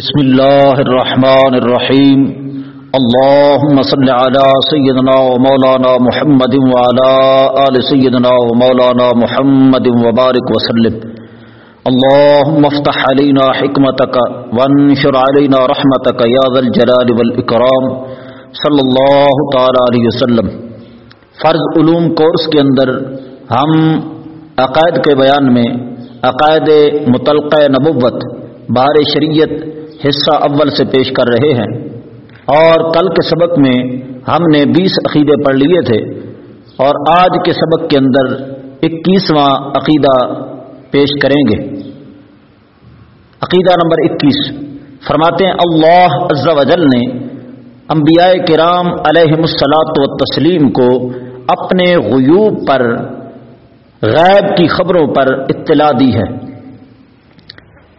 بسم الله الرحمن الرحيم. اللهم صل على سيدنا ومولانا محمد وعلى آل سيدنا ومولانا محمد وبارك وسلم. اللهم افتح علينا حكمتك وانشر علينا رحمتك يا ذا الجلال والإكرام. صلی اللہ تعالی علیہ وسلم. فرض علوم کورس کے اندر ہم عقائد کے بیان میں عقائد متلقہ نبوت بار شریعت حصہ اول سے پیش کر رہے ہیں۔ اور کل کے سبق میں ہم نے بیس عقیدے پڑھ لیے تھے۔ اور آج کے سبق کے اندر اکیسواں عقیدہ پیش کریں گے۔ عقیدہ نمبر اکیس۔ فرماتے ہیں، اللہ عز و جل نے انبیاء کرام علیہ السلاط و تسلیم کو اپنے غیوب پر، غیب کی خبروں پر اطلاع دی ہے۔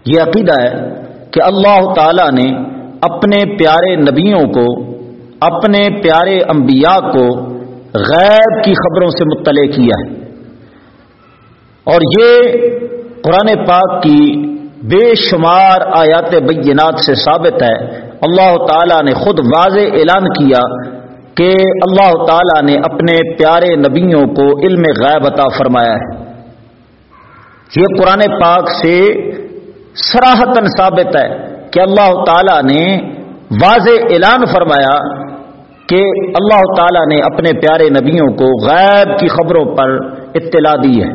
یہ عقیدہ ہے کہ اللہ تعالی نے اپنے پیارے نبیوں کو، اپنے پیارے انبیاء کو غیب کی خبروں سے مطلع کیا ہے۔ اور یہ قرآن پاک کی بے شمار آیات بینات سے ثابت ہے۔ اللہ تعالیٰ نے خود واضح اعلان کیا کہ اللہ تعالیٰ نے اپنے پیارے نبیوں کو علم غیب عطا فرمایا ہے۔ یہ قرآن پاک سے سراہتن ثابت ہے کہ اللہ تعالی نے واضح اعلان فرمایا کہ اللہ تعالی نے اپنے پیارے نبیوں کو غیب کی خبروں پر اطلاع دی ہے۔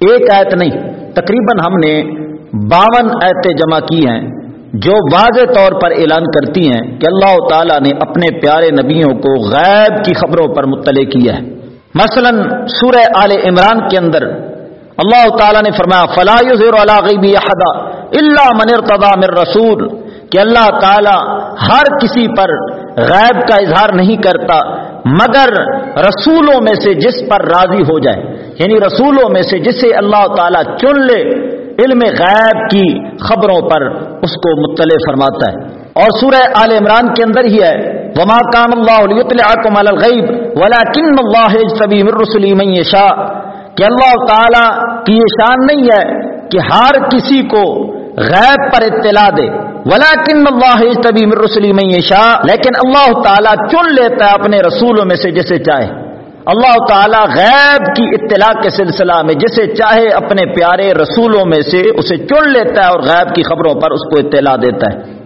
ایک آیت نہیں، تقریباً ہم نے باون ایتیں جمع کی ہیں جو واضح طور پر اعلان کرتی ہیں کہ اللہ تعالیٰ نے اپنے پیارے نبیوں کو غیب کی خبروں پر مطلع کیا ہے۔ مثلا سورہ آل عمران کے اندر اللہ تعالیٰ نے فرمایا فلاح غیبی احدا اللہ من ارتضا من رسول کہ اللہ تعالیٰ ہر کسی پر غیب کا اظہار نہیں کرتا مگر رسولوں میں سے جس پر راضی ہو جائے۔ یعنی رسولوں میں سے جسے اللہ تعالیٰ چن لے علم غیب کی خبروں پر اس کو مطلع فرماتا ہے۔ اور سورہ آل عمران کے اندر ہی ہے، وما کام اللہ الغیب ولا کن اللہ سبی مرسلی من شاہ کہ اللہ تعالی کی یہ شان نہیں ہے کہ ہر کسی کو غیب پر اطلاع دے۔ ولا کن اللہ طبی رسلی میں شاہ لیکن اللہ تعالیٰ چن لیتا ہے اپنے رسولوں میں سے جسے چاہے۔ اللہ تعالیٰ غیب کی اطلاع کے سلسلہ میں جسے چاہے اپنے پیارے رسولوں میں سے اسے چن لیتا ہے اور غیب کی خبروں پر اس کو اطلاع دیتا ہے۔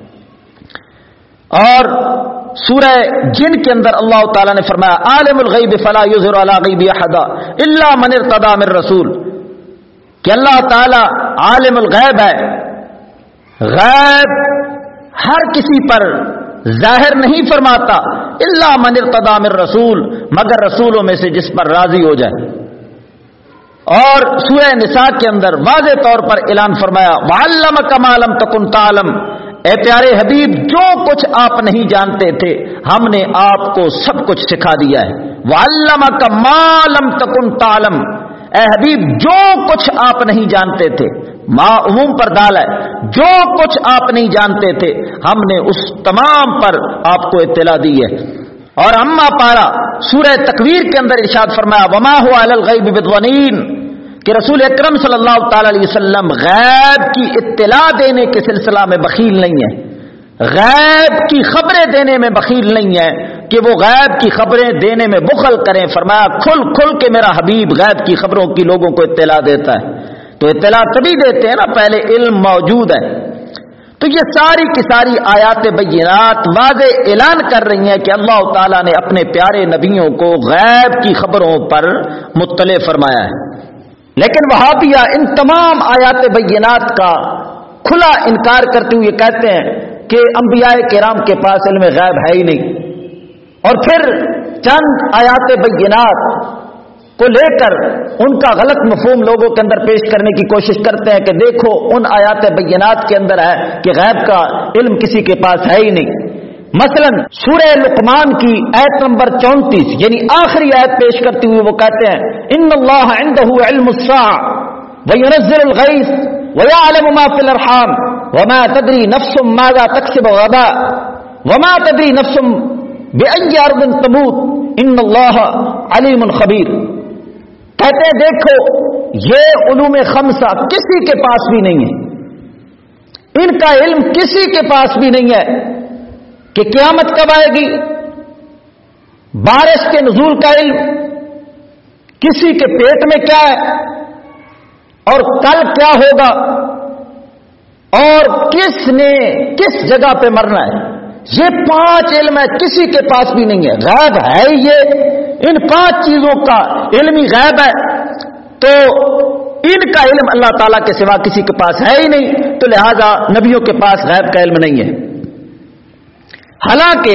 اور سورہ جن کے اندر اللہ تعالیٰ نے فرمایا، عالم الغیب فلا یظہر علی غیب احد الا من ارتضى من رسول. کہ اللہ تعالیٰ عالم الغیب ہے۔ غیب ہر کسی پر ظاہر نہیں فرماتا اللہ من ارتضى من رسول، مگر رسولوں میں سے جس پر راضی ہو جائے۔ اور سورہ نساء کے اندر واضح طور پر اعلان فرمایا وعلمک ما لم تکن تعلم اے پیارے حبیب، جو کچھ آپ نہیں جانتے تھے، ہم نے آپ کو سب کچھ سکھا دیا ہے۔ وہ کا مالم تکن تالم اے حبیب، جو کچھ آپ نہیں جانتے تھے ماں عموم پر دال ہے۔ جو کچھ آپ نہیں جانتے تھے، ہم نے اس تمام پر آپ کو اطلاع دی ہے۔ اور اما پارا، سورہ تکویر کے اندر ارشاد فرمایا، وما ہوا الغیب بدونین کہ رسول اکرم صلی اللہ تعالی علیہ وسلم غیب کی اطلاع دینے کے سلسلہ میں بخیل نہیں ہے غیب کی خبریں دینے میں بخیل نہیں ہے کہ وہ غیب کی خبریں دینے میں بخل کریں۔ فرمایا، کھل کھل کے میرا حبیب غیب کی خبروں کی لوگوں کو اطلاع دیتا ہے۔ تو اطلاع تبھی دیتے ہیں نا، پہلے علم موجود ہے۔ تو یہ ساری کی ساری آیات بینات واضح اعلان کر رہی ہیں کہ اللہ تعالیٰ نے اپنے پیارے نبیوں کو غیب کی خبروں پر مطلع فرمایا ہے۔ لیکن وہاں بھی ان تمام آیات بینات کا کھلا انکار کرتے ہوئے کہتے ہیں کہ انبیاء کرام کے پاس علم غیب ہے ہی نہیں۔ اور پھر چند آیات بینات کو لے کر ان کا غلط مفہوم لوگوں کے اندر پیش کرنے کی کوشش کرتے ہیں کہ دیکھو ان آیات بینات کے اندر ہے کہ غیب کا علم کسی کے پاس ہے ہی نہیں۔ مثلا سورہ لقمان کی ایت نمبر چونتیس یعنی آخری ایت پیش کرتے ہوئے وہ کہتے ہیں، ان اللہ عنده علم الساعة وينزل الغيث ويعلم ما في الارحام وما تدري نفس ماذا تكسب غدا وما تدري نفس بأي ارض تموت ان اللہ علیم خبیر. کہتے ہیں، دیکھو، یہ علوم خمسہ کسی کے پاس بھی نہیں ہے۔ ان کا علم کسی کے پاس بھی نہیں ہے۔ کہ قیامت کب آئے گی؟ بارش کے نزول کا علم کسی کے پیٹ میں کیا ہے؟ اور کل کیا ہوگا؟ اور کس نے کس جگہ پہ مرنا ہے؟ یہ پانچ علم ہے کسی کے پاس بھی نہیں ہے۔ غیب ہے یہ۔ ان پانچ چیزوں کا علمی غیب ہے۔ تو ان کا علم اللہ تعالیٰ کے سوا کسی کے پاس ہے ہی نہیں۔ تو لہذا نبیوں کے پاس غیب کا علم نہیں ہے۔ حالانکہ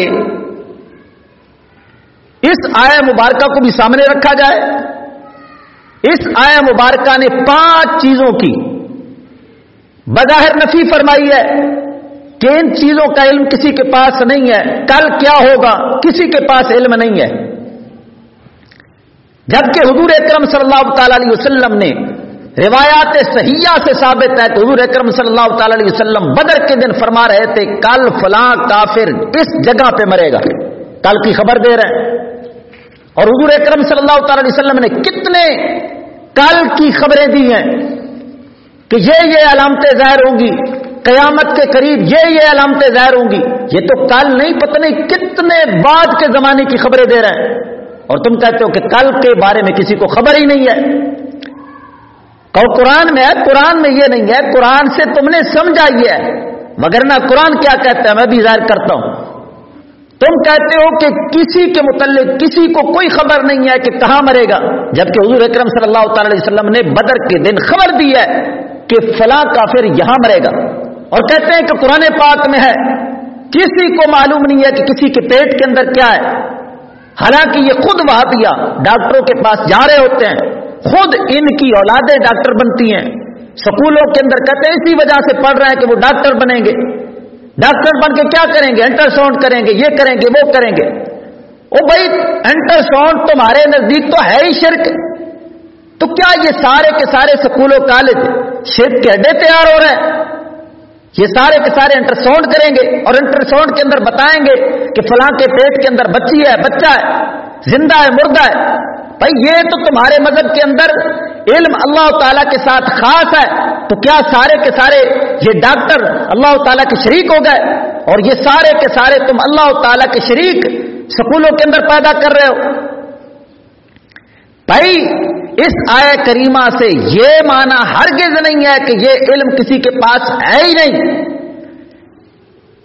اس آیا مبارکہ کو بھی سامنے رکھا جائے، اس آیا مبارکہ نے پانچ چیزوں کی بظاہر نفی فرمائی ہے کہ ان چیزوں کا علم کسی کے پاس نہیں ہے، کل کیا ہوگا، کسی کے پاس علم نہیں ہے۔ جبکہ حضور اکرم صلی اللہ تعالی علیہ وسلم نے روایات صحیحہ سے ثابت ہے کہ حضور اکرم صلی اللہ تعالی علیہ وسلم بدر کے دن فرما رہے تھے، کل فلاں کافر اس جگہ پہ مرے گا۔ کل کی خبر دے رہے ہیں۔ اور حضور اکرم صلی اللہ تعالی علیہ وسلم نے کتنے کل کی خبریں دی ہیں کہ یہ یہ علامتیں ظاہر ہوں گی، قیامت کے قریب یہ یہ علامتیں ظاہر ہوں گی۔ یہ تو کل نہیں، پتہ نہیں کتنے بعد کے زمانے کی خبریں دے رہے ہیں۔ اور تم کہتے ہو کہ کل کے بارے میں کسی کو خبر ہی نہیں ہے۔ قرآن میں ہے، قرآن میں یہ نہیں ہے، قرآن سے تم نے سمجھا یہ ہے۔ مگر نہ قرآن کیا کہتا ہے، میں بھی ظاہر کرتا ہوں۔ تم کہتے ہو کہ کسی کے متعلق کسی کو کوئی خبر نہیں ہے کہ کہاں مرے گا۔ جبکہ حضور اکرم صلی اللہ تعالی علیہ وسلم نے بدر کے دن خبر دی ہے کہ فلاں کافر یہاں مرے گا۔ اور کہتے ہیں کہ قرآن پاک میں ہے، کسی کو معلوم نہیں ہے کہ کسی کے پیٹ کے اندر کیا ہے۔ حالانکہ یہ خود وہابیا ڈاکٹروں کے پاس جا رہے ہوتے ہیں۔ خود ان کی اولادیں ڈاکٹر بنتی ہیں۔ سکولوں کے اندر کہتے ہیں، اسی وجہ سے پڑھ رہے ہیں کہ وہ ڈاکٹر بنیں گے۔ ڈاکٹر بن کے کیا کریں گے؟ انٹرساؤنڈ کریں گے، یہ کریں گے، وہ کریں گے۔ وہ بھائی انٹرساؤنڈ تمہارے نزدیک تو ہے ہی شرک۔ تو کیا یہ سارے کے سارے سکول و کالج شرک کے اڈے تیار ہو رہے ہیں؟ یہ سارے کے سارے انٹرساؤنڈ کریں گے اور انٹرساؤنڈ کے اندر بتائیں گے کہ فلاں کے پیٹ کے اندر بچی ہے، بچہ ہے، زندہ ہے مردہ ہے۔ بھائی، یہ تو تمہارے مذہب کے اندر علم اللہ تعالیٰ کے ساتھ خاص ہے۔ تو کیا سارے کے سارے یہ ڈاکٹر اللہ تعالیٰ کے شریک ہو گئے؟ اور یہ سارے کے سارے تم اللہ تعالیٰ کے شریک سکولوں کے اندر پیدا کر رہے ہو؟ بھائی، اس آئے کریمہ سے یہ مانا ہرگز نہیں ہے کہ یہ علم کسی کے پاس ہے ہی نہیں۔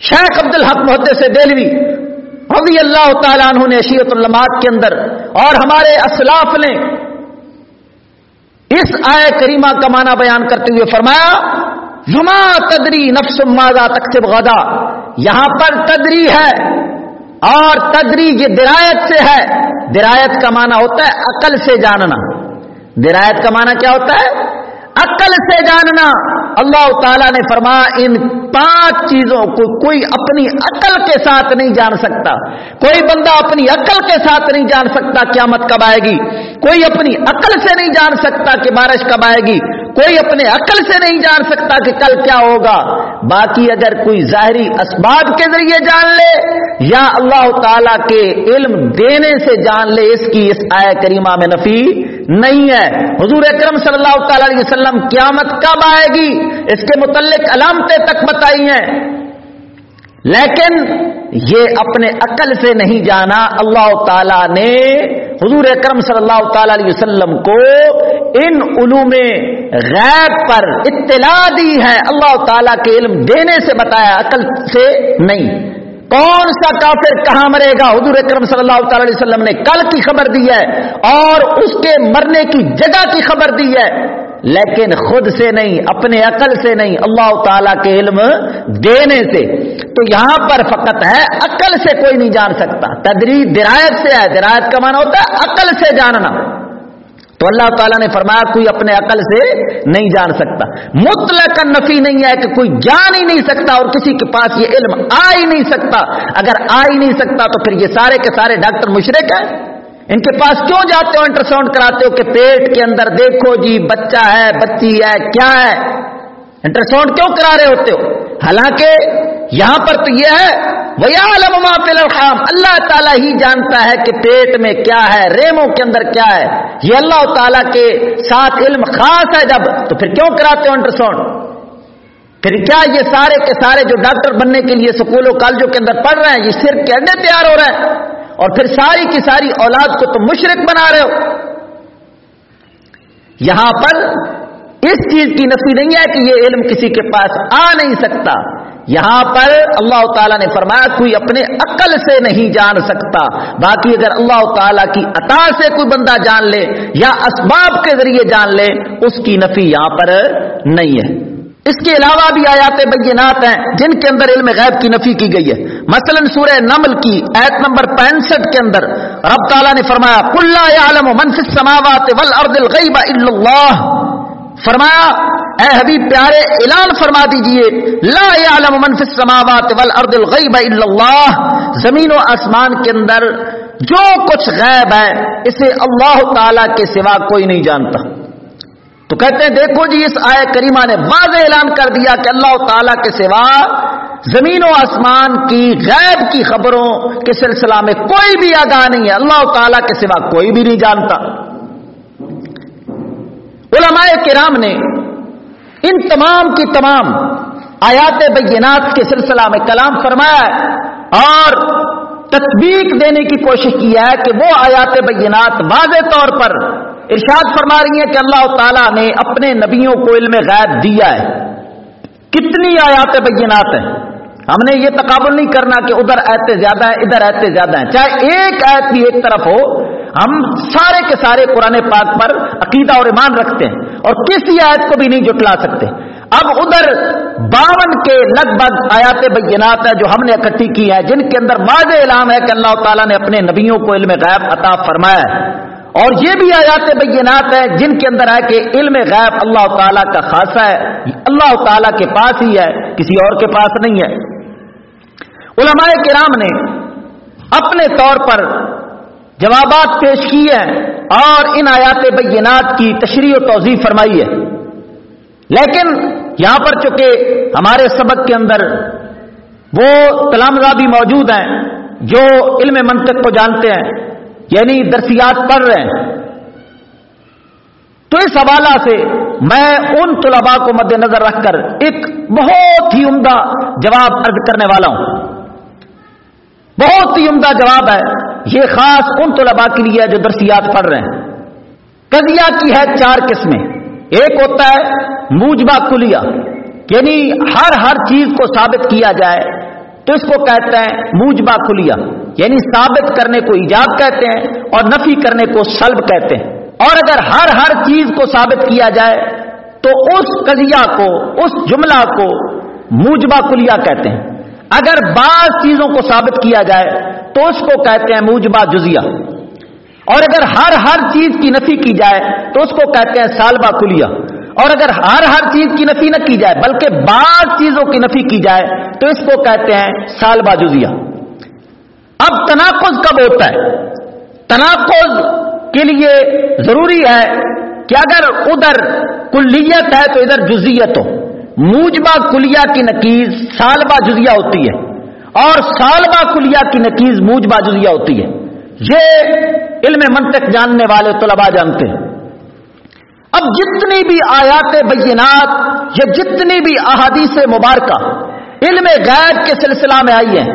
شیخ عبد الحق محدث سے دلوی رضی اللہ تعالیٰ عنہ نے اشیت المات کے اندر اور ہمارے اسلاف نے اس آئے کریمہ کا معنی بیان کرتے ہوئے فرمایا زما تدری نفس ماضا تقسب غدا۔ یہاں پر تدری ہے اور تدری یہ درایت سے ہے۔ درایت کا معنی ہوتا ہے عقل سے جاننا۔ درایت کا معنی کیا ہوتا ہے؟ عقل سے جاننا۔ اللہ تعالیٰ نے فرما ان پانچ چیزوں کو کوئی اپنی عقل کے ساتھ نہیں جان سکتا۔ کوئی بندہ اپنی عقل کے ساتھ نہیں جان سکتا قیامت کب آئے گی۔ کوئی اپنی عقل سے نہیں جان سکتا کہ بارش کب آئے گی۔ کوئی اپنے عقل سے نہیں جان سکتا کہ کل کیا ہوگا۔ باقی اگر کوئی ظاہری اسباب کے ذریعے جان لے یا اللہ تعالی کے علم دینے سے جان لے، اس کی اس آئے کریمہ میں نفی نہیں ہے۔ حضور اکرم صلی اللہ تعالی علیہ وسلم قیامت کب آئے گی؟ اس کے متعلق علامتیں تک بتائی ہیں۔ لیکن یہ اپنے عقل سے نہیں جانا۔ اللہ تعالی نے حضور اکرم صلی اللہ تعالی علیہ وسلم کو ان علوم غیب پر اطلاع دی ہے۔ اللہ تعالی کے علم دینے سے بتایا، عقل سے نہیں۔ کون سا کافر کہاں مرے گا؟ حضور اکرم صلی اللہ تعالی علیہ وسلم نے کل کی خبر دی ہے اور اس کے مرنے کی جگہ کی خبر دی ہے۔ لیکن خود سے نہیں، اپنے عقل سے نہیں، اللہ تعالی کے علم دینے سے۔ تو یہاں پر فقط ہے، عقل سے کوئی نہیں جان سکتا۔ تدری درایت سے ہے۔ درایت کا معنی ہوتا ہے عقل سے جاننا۔ تو اللہ تعالیٰ نے فرمایا کوئی اپنے عقل سے نہیں جان سکتا۔ مطلق نفی نہیں ہے کہ کوئی جان ہی نہیں سکتا اور کسی کے پاس یہ علم آ ہی نہیں سکتا۔ اگر آ ہی نہیں سکتا تو پھر یہ سارے کے سارے ڈاکٹر مشرق ہیں۔ ان کے پاس کیوں جاتے ہو انٹرساؤنڈ کراتے ہو کہ پیٹ کے اندر دیکھو جی بچہ ہے، بچی ہے، کیا ہے؟ انٹرساؤنڈ کیوں کرا رہے ہوتے ہو؟ حالانکہ یہاں پر تو یہ ہے الْخَامِ اللہ تعالیٰ ہی جانتا ہے کہ پیٹ میں کیا ہے، ریموں کے اندر کیا ہے۔ یہ اللہ تعالیٰ کے ساتھ علم خاص ہے جب، تو پھر کیوں کراتے ہو انٹرساؤنڈ پھر کیا یہ سارے کے سارے جو ڈاکٹر بننے کے لیے سکولوں، کالجوں کے اندر پڑھ رہے ہیں، یہ صرف کے اڈے تیار ہو رہے ہیں؟ اور پھر ساری کی ساری اولاد کو تم مشرق بنا رہے ہو؟ یہاں پر اس چیز کی نفی نہیں ہے کہ یہ علم کسی کے پاس آ نہیں سکتا۔ یہاں پر اللہ تعالیٰ نے فرمایا، کوئی اپنے عقل سے نہیں جان سکتا۔ باقی اگر اللہ تعالیٰ کی عطا سے کوئی بندہ جان لے یا اسباب کے ذریعے جان لے، اس کی نفی یہاں پر نہیں ہے۔ اس کے علاوہ بھی آیات بینات ہیں، جن کے اندر علم غیب کی نفی کی گئی ہے۔ مثلا سورہ نمل کی ایت نمبر پینسٹھ کے اندر رب تعالیٰ نے فرمایا کلّا منفی سماوات اللہ فرمایا، اے حبیب پیارے، اعلان فرما دیجیے، لا يعلم من في السماوات والارض الغیب الا اللہ، زمین و آسمان کے اندر جو کچھ غیب ہے، اسے اللہ تعالی کے سوا کوئی نہیں جانتا. تو کہتے ہیں، دیکھو جی اس آئے کریمہ نے واضح اعلان کر دیا کہ اللہ تعالی کے سوا زمین و آسمان کی غیب کی خبروں کے سلسلہ میں کوئی بھی آگاہ نہیں ہے، اللہ تعالی کے سوا کوئی بھی نہیں جانتا. علماء کرام نے ان تمام کی تمام آیات بینات کے سلسلہ میں کلام فرمایا ہے اور تطبیق دینے کی کوشش کی ہے کہ وہ آیات بینات واضح طور پر ارشاد فرما رہی ہیں کہ اللہ تعالیٰ نے اپنے نبیوں کو علم غیب دیا ہے۔ کتنی آیات بینات ہیں؟ ہم نے یہ تقابل نہیں کرنا کہ ادھر ایتے زیادہ ہیں، ادھر ایتے زیادہ ہیں۔ چاہے ایک ایت بھی ایک طرف ہو ہم سارے کے سارے قرآن پاک پر عقیدہ اور ایمان رکھتے ہیں اور کسی آیت کو بھی نہیں جٹلا سکتے۔ اب ادھر باون کے لگ بھگ آیات بینات ہیں جو ہم نے اکٹھی کی ہے جن کے اندر واضح اعلان ہے کہ اللہ تعالیٰ نے اپنے نبیوں کو علم غیب عطا فرمایا ہے۔ اور یہ بھی آیات بینات ہیں جن کے اندر ہے کہ علم غیب اللہ تعالیٰ کا خاصہ ہے۔ اللہ تعالیٰ کے پاس ہی ہے، کسی اور کے پاس نہیں ہے۔ علماء کرام نے اپنے طور پر جوابات پیش کیے ہیں اور ان آیات بینات کی تشریح و توضیح فرمائی ہے۔ لیکن یہاں پر چونکہ ہمارے سبق کے اندر وہ تلامزہ بھی موجود ہیں جو علم منطق کو جانتے ہیں یعنی درسیات پڑھ رہے ہیں۔ تو اس حوالہ سے میں ان طلباء کو مد نظر رکھ کر ایک بہت ہی عمدہ جواب ارد کرنے والا ہوں۔ بہت ہی عمدہ جواب ہے۔ یہ خاص ان طلباء کے لیے جو درسیات پڑھ رہے ہیں۔ قضیہ کی ہے چار قسمیں۔ ایک ہوتا ہے موجبہ کلیا یعنی ہر ہر چیز کو ثابت کیا جائے، تو اس کو کہتے ہیں موجبہ کلیا یعنی ثابت کرنے کو ایجاب کہتے ہیں اور نفی کرنے کو سلب کہتے ہیں۔ اور اگر ہر ہر چیز کو ثابت کیا جائے، تو اس قضیہ کو، اس جملہ کو موجبہ کلیا کہتے ہیں۔ اگر بعض چیزوں کو ثابت کیا جائے تو اس کو کہتے ہیں موجبہ جزیہ۔ اور اگر ہر ہر چیز کی نفی کی جائے تو اس کو کہتے ہیں سالبہ کلیا اور اگر ہر ہر چیز کی نفی نہ کی جائے بلکہ بعض چیزوں کی نفی کی جائے تو اس کو کہتے ہیں سال باجوزیا اب تناقض کب ہوتا ہے؟ تناقض کے لیے ضروری ہے کہ اگر ادھر کلیت ہے تو ادھر جزیت ہو موجبہ کلیا کی نکیز سالبہ جزیا ہوتی ہے۔ اور سالبہ کلیا کی نکیز موجبہ جزیا ہوتی ہے۔ یہ علم منطق جاننے والے طلباء جانتے ہیں۔ اب جتنی بھی آیات بینات یا جتنی بھی احادیث مبارکہ علم غیب کے سلسلہ میں آئی ہیں،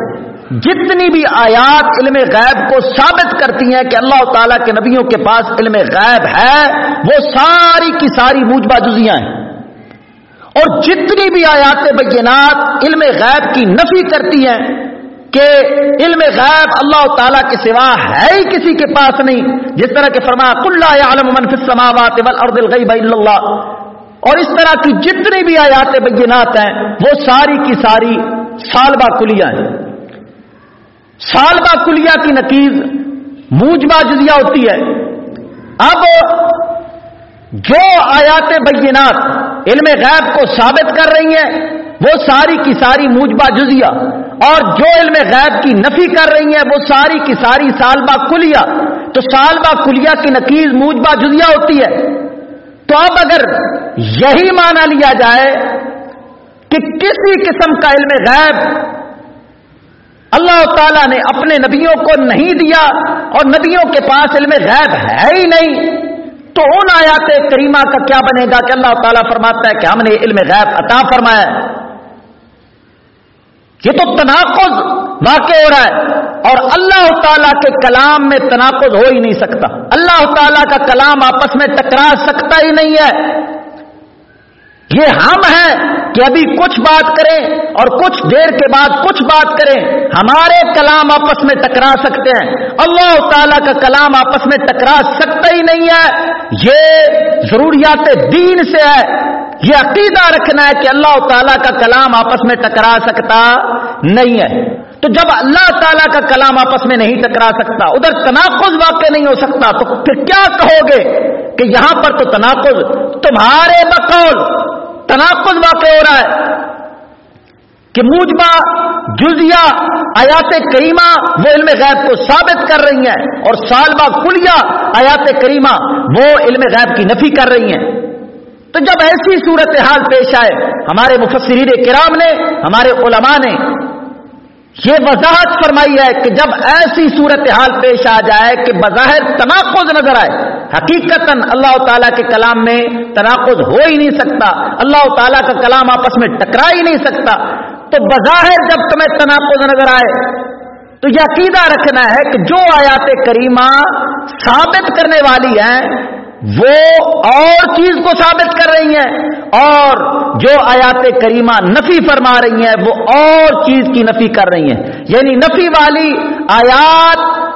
جتنی بھی آیات علم غیب کو ثابت کرتی ہیں کہ اللہ تعالیٰ کے نبیوں کے پاس علم غیب ہے، وہ ساری کی ساری موجبہ جزیاں ہیں۔ اور جتنی بھی آیات بینات علم غیب کی نفی کرتی ہیں کہ علم غیب اللہ تعالیٰ کے سوا ہے ہی کسی کے پاس نہیں، جس طرح کے فرما کل السماوات والارض الغیب الا اللہ۔ اور اس طرح کی جتنی بھی آیات بینات ہیں، وہ ساری کی ساری سالبہ کلیاں ہیں۔ سالبہ کلیا کی نتیز موجبہ جزیہ ہوتی ہے۔ اب جو آیات بینات علم غیب کو ثابت کر رہی ہیں، وہ ساری کی ساری موجبہ جزیہ۔ اور جو علم غیب کی نفی کر رہی ہیں، وہ ساری کی ساری سالبہ کلیا تو سالبہ کلیا کی نقیز موجبہ جزیا ہوتی ہے۔ تو اب اگر یہی مانا لیا جائے کہ کسی قسم کا علم غیب اللہ تعالیٰ نے اپنے نبیوں کو نہیں دیا اور نبیوں کے پاس علم غیب ہے ہی نہیں تو ان آیات کریمہ کا کیا بنے گا کہ اللہ تعالیٰ فرماتا ہے کہ ہم نے علم غیب عطا فرمایا یہ تو تناقض واقع ہو رہا ہے اور اللہ تعالیٰ کے کلام میں تناقض ہو ہی نہیں سکتا۔ اللہ تعالیٰ کا کلام آپس میں ٹکرا سکتا ہی نہیں ہے۔ یہ ہم ہیں۔ کہ ابھی کچھ بات کریں اور کچھ دیر کے بعد کچھ بات کریں، ہمارے کلام آپس میں ٹکرا سکتے ہیں۔ اللہ تعالیٰ کا کلام آپس میں ٹکرا سکتا ہی نہیں ہے۔ یہ ضروریات دین سے ہے۔ یہ عقیدہ رکھنا ہے کہ اللہ تعالیٰ کا کلام آپس میں ٹکرا سکتا نہیں ہے۔ تو جب اللہ تعالیٰ کا کلام آپس میں نہیں ٹکرا سکتا، ادھر تناقض واقع نہیں ہو سکتا، تو پھر کیا کہو گے کہ یہاں پر تو تناقض، تمہارے بقول۔ تناقض واقع ہو رہا ہے کہ موجبہ جزیا آیات کریمہ وہ علم غیب کو ثابت کر رہی ہیں اور سالبہ کلیا آیات کریمہ وہ علم غیب کی نفی کر رہی ہیں۔ تو جب ایسی صورتحال پیش آئے، ہمارے مفسرین کرام نے، ہمارے علماء نے یہ وضاحت فرمائی ہے کہ جب ایسی صورتحال پیش آ جائے کہ بظاہر تناقض نظر آئے حقیقت اللہ تعالیٰ کے کلام میں تناقض ہو ہی نہیں سکتا، اللہ تعالیٰ کا کلام آپس میں ٹکرا ہی نہیں سکتا۔ تو بظاہر جب تمہیں تناقض نظر آئے، تو یہ عقیدہ رکھنا ہے کہ جو آیات کریمہ ثابت کرنے والی ہیں، وہ اور چیز کو ثابت کر رہی ہیں۔ اور جو آیات کریمہ نفی فرما رہی ہیں، وہ اور چیز کی نفی کر رہی ہیں۔ یعنی نفی والی آیات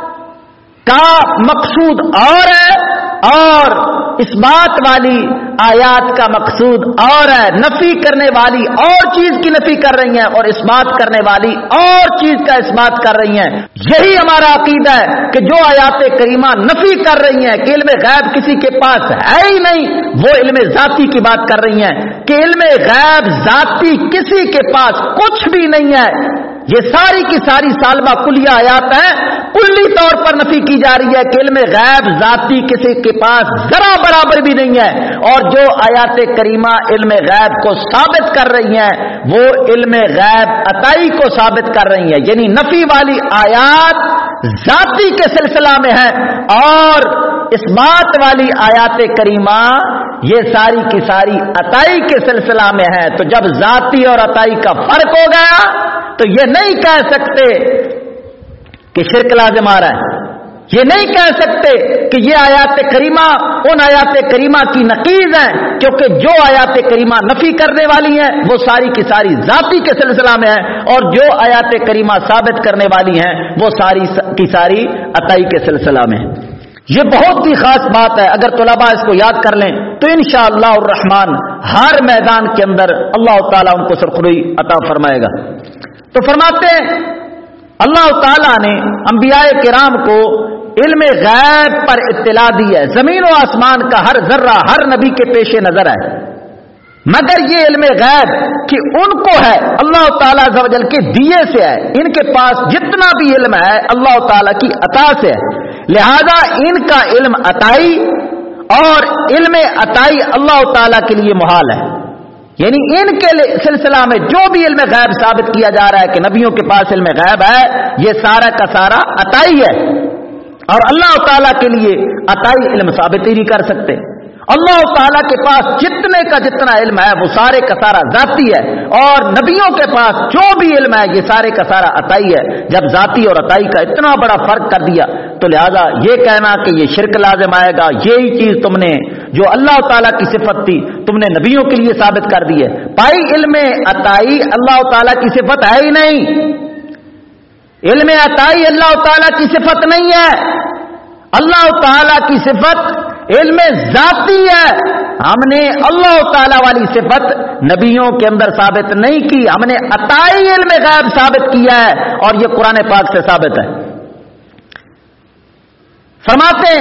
کا مقصود اور ہے اور اس بات والی آیات کا مقصود اور ہے، نفی کرنے والی اور چیز کی نفی کر رہی ہیں اور اس بات کرنے والی اور چیز کا اس بات کر رہی ہیں۔ یہی ہمارا عقیدہ ہے کہ جو آیات کریمہ نفی کر رہی ہیں کہ علم غیب کسی کے پاس ہے ہی نہیں، وہ علم ذاتی کی بات کر رہی ہیں کہ علم غیب ذاتی کسی کے پاس کچھ بھی نہیں ہے۔ یہ ساری کی ساری سالمہ کلیہ آیات ہیں۔ کلی طور پر نفی کی جا رہی ہے کہ علم غیب ذاتی کسی کے پاس ذرا برابر بھی نہیں ہے اور جو آیات کریمہ علم غیب کو ثابت کر رہی ہیں، وہ علم غیب عطائی کو ثابت کر رہی ہیں۔ یعنی نفی والی آیات ذاتی کے سلسلہ میں ہے اور اس بات والی آیات کریمہ یہ ساری کی ساری عطائی کے سلسلہ میں ہے تو جب ذاتی اور عطائی کا فرق ہو گیا، تو یہ نہیں کہہ سکتے کہ شرک لازم آ رہا ہے۔ یہ نہیں کہہ سکتے کہ یہ آیات کریمہ ان آیات کریمہ کی نقیز ہیں، کیونکہ جو آیات کریمہ نفی کرنے والی ہیں، وہ ساری کی ساری ذاتی کے سلسلہ میں ہیں، اور جو آیات کریمہ ثابت کرنے والی ہیں، وہ ساری کی ساری عطائی کے سلسلہ میں یہ بہت ہی خاص بات ہے۔ اگر طلباء اس کو یاد کر لیں، تو انشاءاللہ الرحمن ہر میدان کے اندر اللہ تعالیٰ ان کو سرخروئی عطا فرمائے گا۔ تو فرماتے ہیں اللہ تعالی نے انبیاء کرام کو علم غیب پر اطلاع دی ہے۔ زمین و آسمان کا ہر ذرہ، ہر نبی کے پیش نظر ہے۔ مگر یہ علم غیب کہ ان کو ہے، اللہ تعالیٰ زوجل کے دیے سے ہے۔ ان کے پاس جتنا بھی علم ہے، اللہ تعالیٰ کی عطا سے ہے۔ لہذا ان کا علم عطائی اور علم عطائی اللہ تعالیٰ کے لیے محال ہے۔ یعنی ان کے سلسلہ میں جو بھی علم غیب ثابت کیا جا رہا ہے کہ نبیوں کے پاس علم غیب ہے، یہ سارا کا سارا عطائی ہے۔ اور اللہ تعالی کے لیے عطائی علم ثابت ہی نہیں کر سکتے۔ اللہ تعالیٰ کے پاس جتنے کا جتنا علم ہے، وہ سارے کا سارا ذاتی ہے۔ اور نبیوں کے پاس جو بھی علم ہے، یہ سارے کا سارا عطائی ہے۔ جب ذاتی اور عطائی کا اتنا بڑا فرق کر دیا، تو لہذا یہ کہنا کہ یہ شرک لازم آئے گا۔ یہی چیز تم نے جو اللہ تعالیٰ کی صفت تھی، تم نے نبیوں کے لیے ثابت کر دی ہے۔ پائی علم عطائی اللہ تعالیٰ کی صفت ہے ہی نہیں۔ علم عطائی اللہ تعالیٰ کی صفت نہیں ہے۔ اللہ تعالیٰ کی صفت علم ذاتی ہے۔ ہم نے اللہ تعالی والی صفت نبیوں کے اندر ثابت نہیں کی۔ ہم نے عطائی علم غیب ثابت کیا ہے اور یہ قرآن پاک سے ثابت ہے۔ فرماتے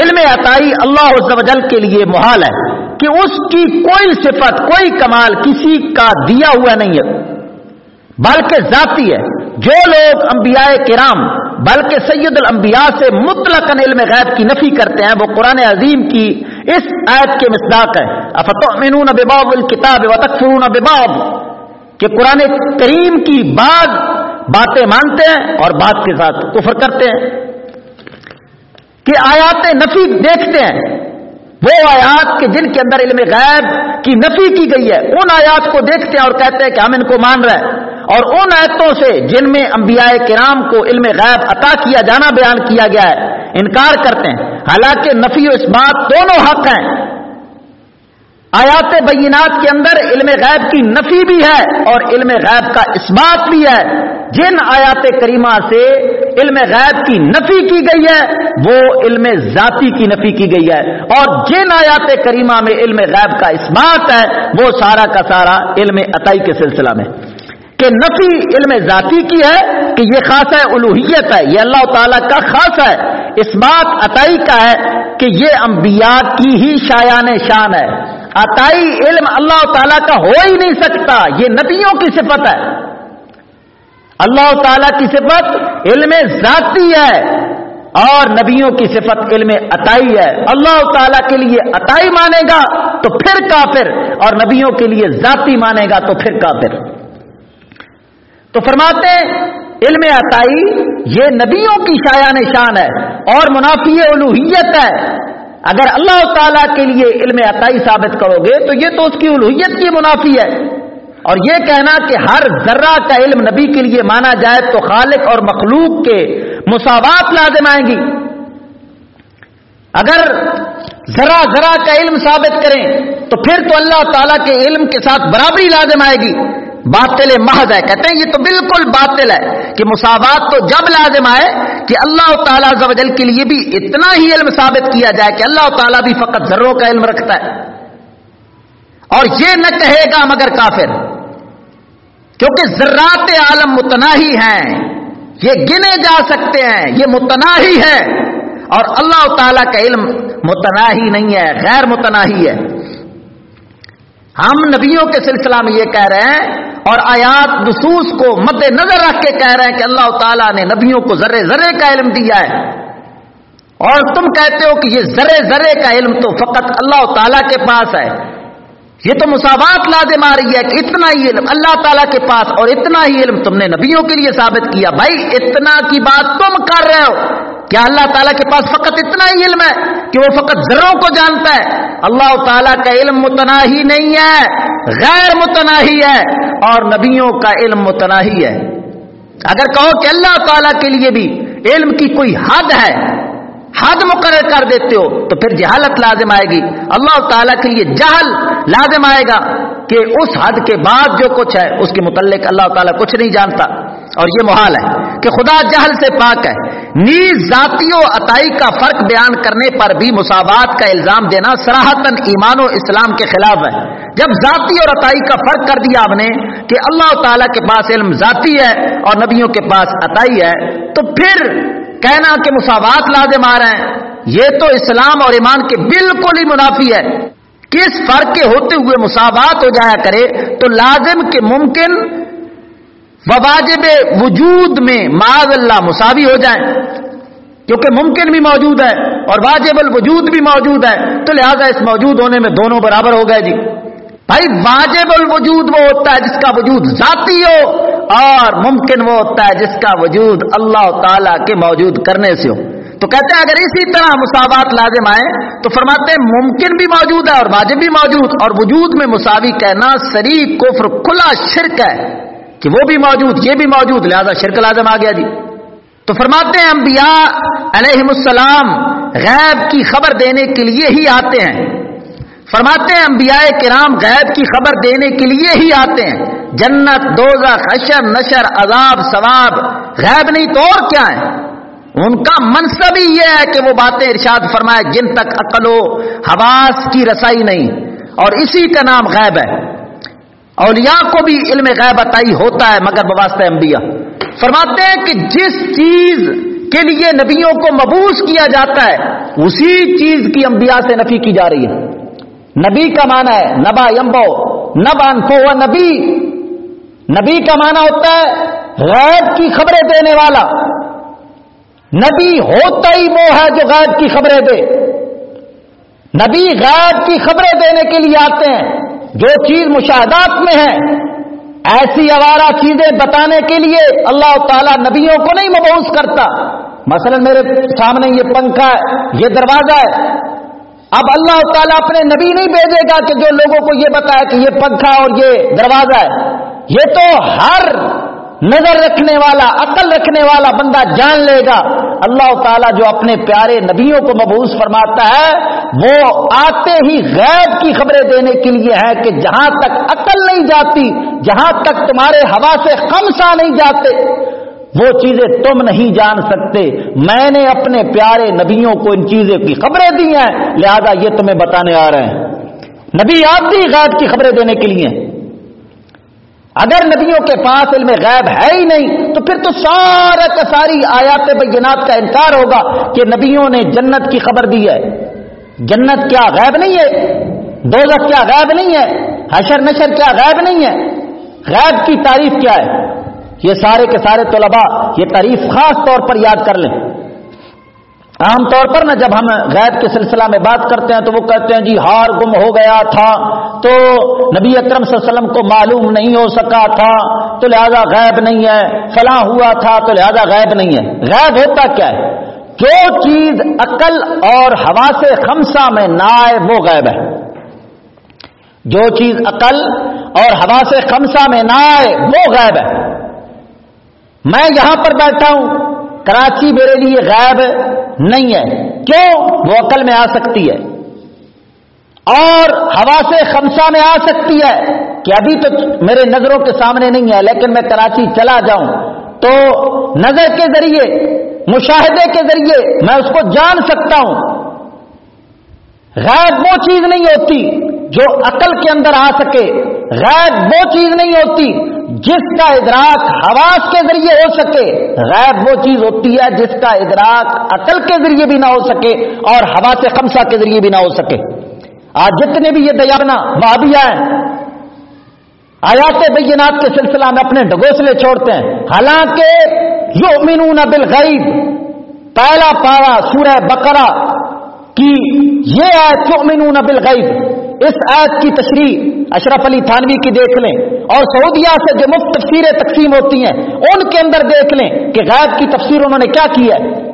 علم عطائی اللہ عز کے لیے محال ہے کہ اس کی کوئی صفت، کوئی کمال کسی کا دیا ہوا نہیں ہے، بلکہ ذاتی ہے۔ جو لوگ انبیاء کرام بلکہ سید الانبیاء سے مطلق علم غیب کی نفی کرتے ہیں، وہ قرآن عظیم کی اس آیت کے مصداق ہے افتؤمنون بباب الکتاب وتکفرون بباب کہ قرآن کریم کی بعض باتیں مانتے ہیں اور بات کے ساتھ کفر کرتے ہیں۔ کہ آیات نفی دیکھتے ہیں۔ وہ آیات کے جن کے اندر علم غیب کی نفی کی گئی ہے۔ ان آیات کو دیکھتے ہیں اور کہتے ہیں کہ ہم ان کو مان رہے ہیں۔ اور ان آیتوں سے جن میں انبیاء کرام کو علم غیب عطا کیا جانا بیان کیا گیا ہے، انکار کرتے ہیں۔ حالانکہ نفی و اس بات دونوں حق ہیں۔ آیات بینات کے اندر علم غیب کی نفی بھی ہے اور علم غیب کا اس بات بھی ہے۔ جن آیات کریمہ سے علم غیب کی نفی کی گئی ہے، وہ علم ذاتی کی نفی کی گئی ہے۔ اور جن آیات کریمہ میں علم غیب کا اس بات ہے، وہ سارا کا سارا علم عطائی کے سلسلہ میں۔ کہ نفی علم ذاتی کی ہے کہ یہ خاص ہے الوحیت ہے، یہ اللہ تعالی کا خاص ہے۔ اس بات عطائی کا ہے کہ یہ انبیاء کی ہی شایان شان ہے۔ عطائی علم اللہ تعالیٰ کا ہو ہی نہیں سکتا، یہ نبیوں کی صفت ہے۔ اللہ تعالیٰ کی صفت علم ذاتی ہے اور نبیوں کی صفت علم عطائی ہے۔ اللہ تعالیٰ کے لیے عطائی مانے گا تو پھر کافر، اور نبیوں کے لیے ذاتی مانے گا تو پھر کافر۔ تو فرماتے علم عطائی یہ نبیوں کی شایا نشان ہے اور منافی الوحیت ہے۔ اگر اللہ تعالیٰ کے لیے علم عطائی ثابت کرو گے، تو یہ تو اس کی الوحیت کی منافی ہے۔ اور یہ کہنا کہ ہر ذرہ کا علم نبی کے لیے مانا جائے تو خالق اور مخلوق کے مساوات لازم آئیں گی۔ اگر ذرا ذرا کا علم ثابت کریں، تو پھر تو اللہ تعالیٰ کے علم کے ساتھ برابری لازم آئے گی۔ باطل محض ہے۔ کہتے ہیں یہ تو بالکل باطل ہے کہ مساوات تو جب لازم آئے کہ اللہ تعالیٰ زوجل کے لیے بھی اتنا ہی علم ثابت کیا جائے کہ اللہ تعالیٰ بھی فقط ذروں کا علم رکھتا ہے۔ اور یہ نہ کہے گا مگر کافر۔ کیونکہ ذرات عالم متناہی ہیں۔ یہ گنے جا سکتے ہیں۔ یہ متناہی ہے۔ اور اللہ تعالیٰ کا علم متناہی نہیں ہے، غیر متناہی ہے۔ ہم نبیوں کے سلسلہ میں یہ کہہ رہے ہیں اور آیات نصوص کو مد نظر رکھ کے کہہ رہے ہیں کہ اللہ تعالیٰ نے نبیوں کو ذرے ذرے کا علم دیا ہے۔ اور تم کہتے ہو کہ یہ ذرے ذرے کا علم تو فقط اللہ تعالیٰ کے پاس ہے۔ یہ تو مساوات لازم آ رہی ہے کہ اتنا ہی علم اللہ تعالیٰ کے پاس اور اتنا ہی علم تم نے نبیوں کے لیے ثابت کیا۔ بھائی، اتنا کی بات تم کر رہے ہو۔ کیا اللہ تعالیٰ کے پاس فقط اتنا ہی علم ہے کہ وہ فقط ذروں کو جانتا ہے؟ اللہ تعالیٰ کا علم متناہی نہیں ہے، غیر متناہی ہے، اور نبیوں کا علم متناہی ہے۔ اگر کہو کہ اللہ تعالیٰ کے لیے بھی علم کی کوئی حد ہے، حد مقرر کر دیتے ہو، تو پھر جہالت لازم آئے گی۔ اللہ تعالیٰ کے لیے جہل لازم آئے گا کہ اس حد کے بعد جو کچھ ہے، اس کے متعلق اللہ تعالیٰ کچھ نہیں جانتا۔ اور یہ محال ہے کہ خدا جہل سے پاک ہے۔ نیز ذاتی و عطائی کا فرق بیان کرنے پر بھی مساوات کا الزام دینا سراہتن ایمان و اسلام کے خلاف ہے۔ جب ذاتی اور عطائی کا فرق کر دیا آپ نے کہ اللہ تعالیٰ کے پاس علم ذاتی ہے اور نبیوں کے پاس عطائی ہے، تو پھر کہنا کہ مساوات لازم آ رہے ہیں۔ یہ تو اسلام اور ایمان کے بالکل ہی منافی ہے۔ کس فرق کے ہوتے ہوئے مساوات ہو جایا کرے، تو لازم کے ممکن واجب وجود میں معاذ اللہ مساوی ہو جائیں، کیونکہ ممکن بھی موجود ہے اور واجب الوجود بھی موجود ہے، تو لہذا اس موجود ہونے میں دونوں برابر ہو گئے جی۔ بھائی، واجب الوجود وہ ہوتا ہے جس کا وجود ذاتی ہو، اور ممکن وہ ہوتا ہے جس کا وجود اللہ تعالی کے موجود کرنے سے ہو۔ تو کہتے ہیں، اگر اسی طرح مساوات لازم آئے تو فرماتے ہیں، ممکن بھی موجود ہے اور واجب بھی موجود، اور وجود میں مساوی کہنا شریک کفر کھلا شرک ہے۔ کہ وہ بھی موجود، یہ بھی موجود، لہذا شرک لازم آ گیا جی۔ تو فرماتے ہیں انبیاء علیہ السلام غیب کی خبر دینے کے لیے ہی آتے ہیں۔ فرماتے ہیں انبیاء کرام غیب کی خبر دینے کے لیے ہی آتے ہیں۔ جنت دوزہ خشر نشر، عذاب، ثواب، غیب نہیں تو اور کیا ہے؟ ان کا منصب ہی یہ ہے کہ وہ باتیں ارشاد فرمائے جن تک عقل و حواس کی رسائی نہیں۔ اور اسی کا نام غیب ہے۔ اولیاء کو بھی علم غیب عطائی ہوتا ہے مگر بواسطہ انبیاء۔ فرماتے ہیں کہ جس چیز کے لیے نبیوں کو مبوس کیا جاتا ہے، اسی چیز کی انبیاء سے نفی کی جا رہی ہے۔ نبی کا معنی ہے نبا یمبو نبا انفو و نبی۔ نبی کا معنی ہوتا ہے غیب کی خبریں دینے والا۔ نبی ہوتا ہی وہ ہے جو غیب کی خبریں دے۔ نبی غیب کی خبریں دینے کے لیے آتے ہیں۔ جو چیز مشاہدات میں ہے، ایسی آوارہ چیزیں بتانے کے لیے اللہ تعالیٰ نبیوں کو نہیں مبوس کرتا۔ مثلا میرے سامنے یہ پنکھا ہے، یہ دروازہ ہے۔ اب اللہ تعالیٰ اپنے نبی نہیں بھیجے گا کہ جو لوگوں کو یہ بتایا کہ یہ پنکھا اور یہ دروازہ ہے۔ یہ تو ہر نظر رکھنے والا، عقل رکھنے والا بندہ جان لے گا۔ اللہ تعالیٰ جو اپنے پیارے نبیوں کو مبوس فرماتا ہے، وہ آتے ہی غیب کی خبریں دینے کے لیے ہے کہ جہاں تک عقل نہیں جاتی، جہاں تک تمہارے ہوا سے خمسا نہیں جاتے، وہ چیزیں تم نہیں جان سکتے۔ میں نے اپنے پیارے نبیوں کو ان چیزوں کی خبریں دی ہیں، لہذا یہ تمہیں بتانے آ رہے ہیں۔ نبی آپ بھی غیب کی خبریں دینے کے لیے۔ اگر نبیوں کے پاس علم غیب ہے ہی نہیں، تو پھر تو سارا کا ساری آیات بینات کا انکار ہوگا کہ نبیوں نے جنت کی خبر دی ہے۔ جنت کیا غیب نہیں ہے؟ دوزخ کیا غیب نہیں ہے؟ حشر نشر کیا غیب نہیں ہے؟ غیب کی تعریف کیا ہے؟ یہ سارے کے سارے طلباء، یہ تعریف خاص طور پر یاد کر لیں۔ عام طور پر نا جب ہم غیب کے سلسلہ میں بات کرتے ہیں تو وہ کہتے ہیں جی ہار گم ہو گیا تھا تو نبی اکرم صلی اللہ علیہ وسلم کو معلوم نہیں ہو سکا تھا تو لہذا غیب نہیں ہے، فلاں ہوا تھا تو لہذا غیب نہیں ہے۔ غیب ہوتا کیا ہے؟ جو چیز عقل اور ہوا سے خمسہ میں نہ آئے وہ غیب ہے۔ جو چیز عقل اور ہوا سے خمسہ میں نہ آئے وہ غیب ہے۔ میں یہاں پر بیٹھا ہوں کراچی میرے لیے غائب نہیں ہے۔ کیوں؟ وہ عقل میں آ سکتی ہے۔ اور ہوا سے خمسہ میں آ سکتی ہے کہ ابھی تو میرے نظروں کے سامنے نہیں ہے، لیکن میں کراچی چلا جاؤں۔ تو نظر کے ذریعے، مشاہدے کے ذریعے میں اس کو جان سکتا ہوں۔ غائب وہ چیز نہیں ہوتی جو عقل کے اندر آ سکے۔ غائب وہ چیز نہیں ہوتی جس کا ادراک حواس کے ذریعے ہو سکے، غیب وہ چیز ہوتی ہے جس کا ادراک عقل کے ذریعے بھی نہ ہو سکے اور ہوا سے خمسہ کے ذریعے بھی نہ ہو سکے۔ آج جتنے بھی یہ دیابنا وہابیا ہیں، آیات بینات کے سلسلہ میں اپنے ڈگوسلے چھوڑتے ہیں۔ حالانکہ یو مینون بالغیب، پہلا پارا سورہ بقرہ کی یہ آئے تؤمنون بالغیب۔ اس آیت کی تشریح اشرف علی تھانوی کی دیکھ لیں اور سعودیہ سے جو مفت تفسیریں تقسیم ہوتی ہیں، ان کے اندر دیکھ لیں کہ غائب کی تفسیر انہوں نے کیا کی ہے۔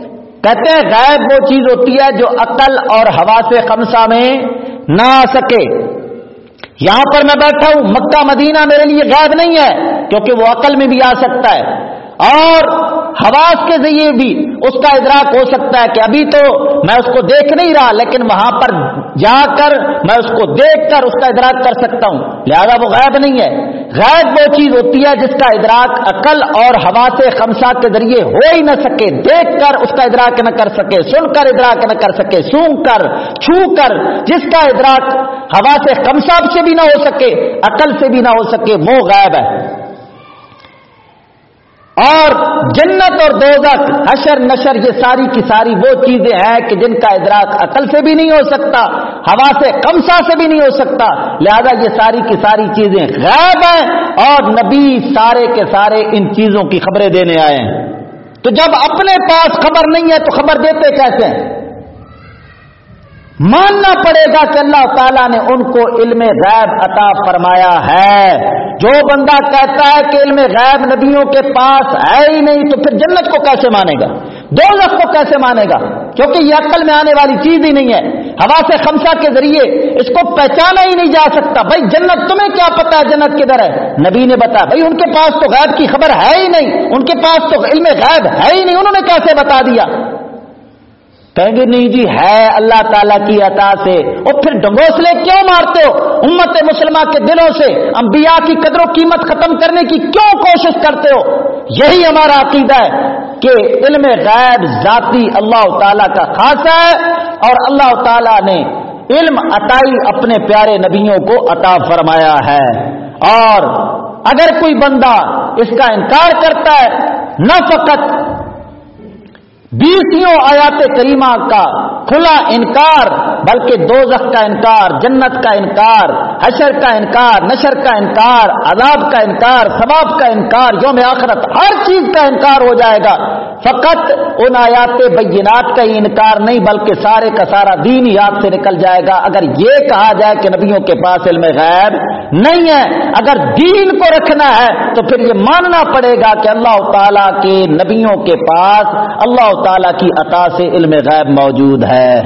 کہتے ہیں غائب وہ چیز ہوتی ہے جو عقل اور ہوا سے خمسہ میں نہ آ سکے۔ یہاں پر میں بیٹھا ہوں، مکہ مدینہ میرے لیے غائب نہیں ہے، کیونکہ وہ عقل میں بھی آ سکتا ہے۔ اور حواس کے ذریعے بھی اس کا ادراک ہو سکتا ہے کہ ابھی تو میں اس کو دیکھ نہیں رہا، لیکن وہاں پر جا کر میں اس کو دیکھ کر اس کا ادراک کر سکتا ہوں۔ لہذا وہ غائب نہیں ہے۔ غائب وہ چیز ہوتی ہے جس کا ادراک عقل اور ہوا سے کے ذریعے ہو ہی نہ سکے۔ دیکھ کر اس کا ادراک نہ کر سکے، سن کر ادراک نہ کر سکے، سونگ کر، چھو کر، جس کا ادراک ہوا سے خمساب سے بھی نہ ہو سکے، عقل سے بھی نہ ہو سکے، وہ غائب ہے۔ جنت اور دوزک حشر، نشر، یہ ساری کی ساری وہ چیزیں ہیں کہ جن کا ادراک عقل سے بھی نہیں ہو سکتا، ہوا سے کمسا سے بھی نہیں ہو سکتا۔ لہذا یہ ساری کی ساری چیزیں غائب ہیں اور نبی سارے کے سارے ان چیزوں کی خبریں دینے آئے ہیں۔ تو جب اپنے پاس خبر نہیں ہے تو خبر دیتے کیسے ہیں؟ ماننا پڑے گا کہ اللہ تعالیٰ نے ان کو علم غیب عطا فرمایا ہے۔ جو بندہ کہتا ہے کہ علم غیب نبیوں کے پاس ہے ہی نہیں، تو پھر جنت کو کیسے مانے گا؟ دو لفظ کو کیسے مانے گا؟ کیونکہ یہ عقل میں آنے والی چیز ہی نہیں ہے۔ ہوا سے خمسہ کے ذریعے اس کو پہچانا ہی نہیں جا سکتا۔ بھائی، جنت تمہیں کیا پتا ہے جنت کدھر ہے؟ نبی نے بتا بھائی، ان کے پاس تو غیب کی خبر ہے ہی نہیں۔ ان کے پاس تو علم غیب ہے ہی نہیں۔ انہوں نے کیسے بتا دیا؟ کہیں گے، نہیں جی ہے اللہ تعالیٰ کی عطا سے۔ اور پھر ڈنگوسلے کیوں مارتے ہو؟ امت مسلمہ کے دلوں سے انبیاء کی قدر و قیمت ختم کرنے کی کیوں کوشش کرتے ہو؟ یہی ہمارا عقیدہ ہے کہ علم غیب ذاتی اللہ تعالیٰ کا خاص ہے اور اللہ تعالیٰ نے علم عطائی اپنے پیارے نبیوں کو عطا فرمایا ہے۔ اور اگر کوئی بندہ اس کا انکار کرتا ہے، نہ فقط بیسوں آیات کریمہ کا کھلا انکار، بلکہ دوزخ کا انکار، جنت کا انکار، حشر کا انکار، نشر کا انکار، عذاب کا انکار، ثواب کا انکار، یوم آخرت، ہر چیز کا انکار ہو جائے گا۔ فقط ان آیات بینات کا ہی انکار نہیں، بلکہ سارے کا سارا دین ہی یاد سے نکل جائے گا۔ اگر یہ کہا جائے کہ نبیوں کے پاس علم غیر نہیں ہے، اگر دین کو رکھنا ہے، تو پھر یہ ماننا پڑے گا کہ اللہ تعالی کے نبیوں کے پاس، اللہ تعالی کی عطا سے علم غیب موجود ہے۔